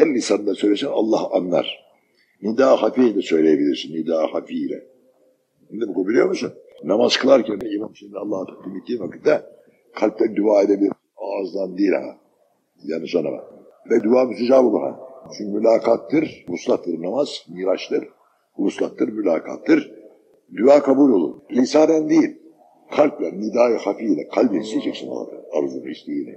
Hem lisanla söylesen Allah anlar. Nida hafiye de söyleyebilirsin. Nida hafiyle. Ne demek o biliyor musun? Namaz kılarken imam şimdi Allah'a takdim ettiği vakitte kalpten dua edebilir. Ağızdan değil ha. Yani sana bak. Ve dua müstecab olur ha. Çünkü mülakattır, vuslattır namaz, miraçtır, vuslattır, mülakattır. Dua kabul olur. Lisanen değil. Kalple, nidai hafiyle, kalbin isteyeceksin Allah'tan, arzunu isteğini.